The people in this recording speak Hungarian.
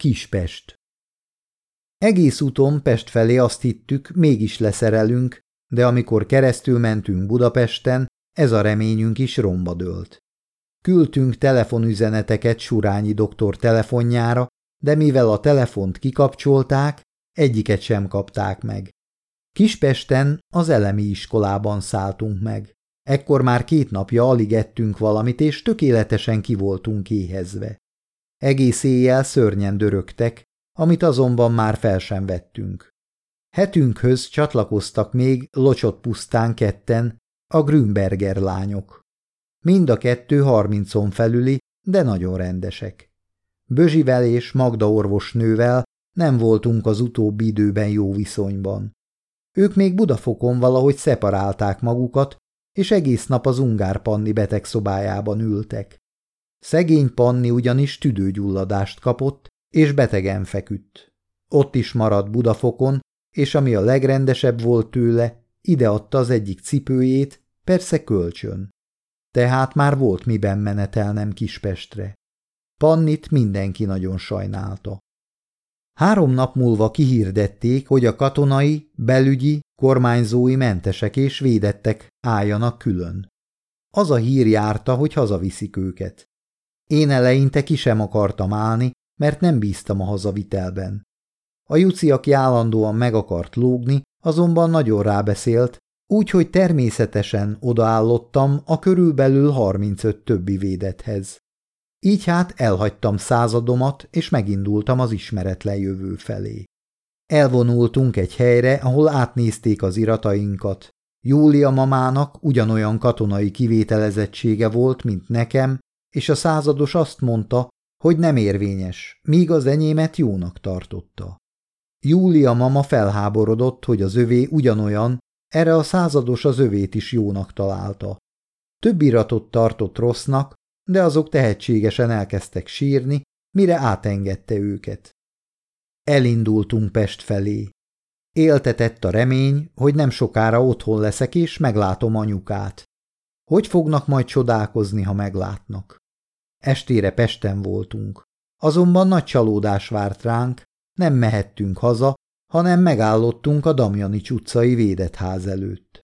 Kispest Egész úton Pest felé azt hittük, mégis leszerelünk, de amikor keresztül mentünk Budapesten, ez a reményünk is romba dőlt. Küldtünk telefonüzeneteket Surányi doktor telefonjára, de mivel a telefont kikapcsolták, egyiket sem kapták meg. Kispesten az elemi iskolában szálltunk meg. Ekkor már két napja alig ettünk valamit, és tökéletesen kivoltunk éhezve. Egész éjjel szörnyen dörögtek, amit azonban már fel sem vettünk. Hetünkhöz csatlakoztak még locsott pusztán ketten, a Grünberger lányok. Mind a kettő harmincon felüli, de nagyon rendesek. Bözsivel és Magda orvosnővel nem voltunk az utóbbi időben jó viszonyban. Ők még Budafokon valahogy szeparálták magukat, és egész nap az ungár Panni betegszobájában ültek. Szegény Panni ugyanis tüdőgyulladást kapott, és betegen feküdt. Ott is maradt Budafokon, és ami a legrendesebb volt tőle, ideadta az egyik cipőjét, persze kölcsön. Tehát már volt miben menetelnem Kispestre. Pannit mindenki nagyon sajnálta. Három nap múlva kihirdették, hogy a katonai, belügyi, kormányzói mentesek és védettek álljanak külön. Az a hír járta, hogy hazaviszik őket. Én eleinte ki sem akartam állni, mert nem bíztam a hazavitelben. A Juci, aki állandóan meg akart lógni, azonban nagyon rábeszélt, úgyhogy természetesen odaállottam a körülbelül 35 többi védethez. Így hát elhagytam századomat, és megindultam az ismeretlen jövő felé. Elvonultunk egy helyre, ahol átnézték az iratainkat. Júlia mamának ugyanolyan katonai kivételezettsége volt, mint nekem, és a százados azt mondta, hogy nem érvényes, míg az enyémet jónak tartotta. Júlia mama felháborodott, hogy az övé ugyanolyan, erre a százados az övét is jónak találta. Több iratot tartott rossznak, de azok tehetségesen elkezdtek sírni, mire átengedte őket. Elindultunk Pest felé. Éltetett a remény, hogy nem sokára otthon leszek és meglátom anyukát. Hogy fognak majd csodálkozni, ha meglátnak? Estére Pesten voltunk. Azonban nagy csalódás várt ránk, nem mehettünk haza, hanem megállottunk a Damjanics utcai védett ház előtt.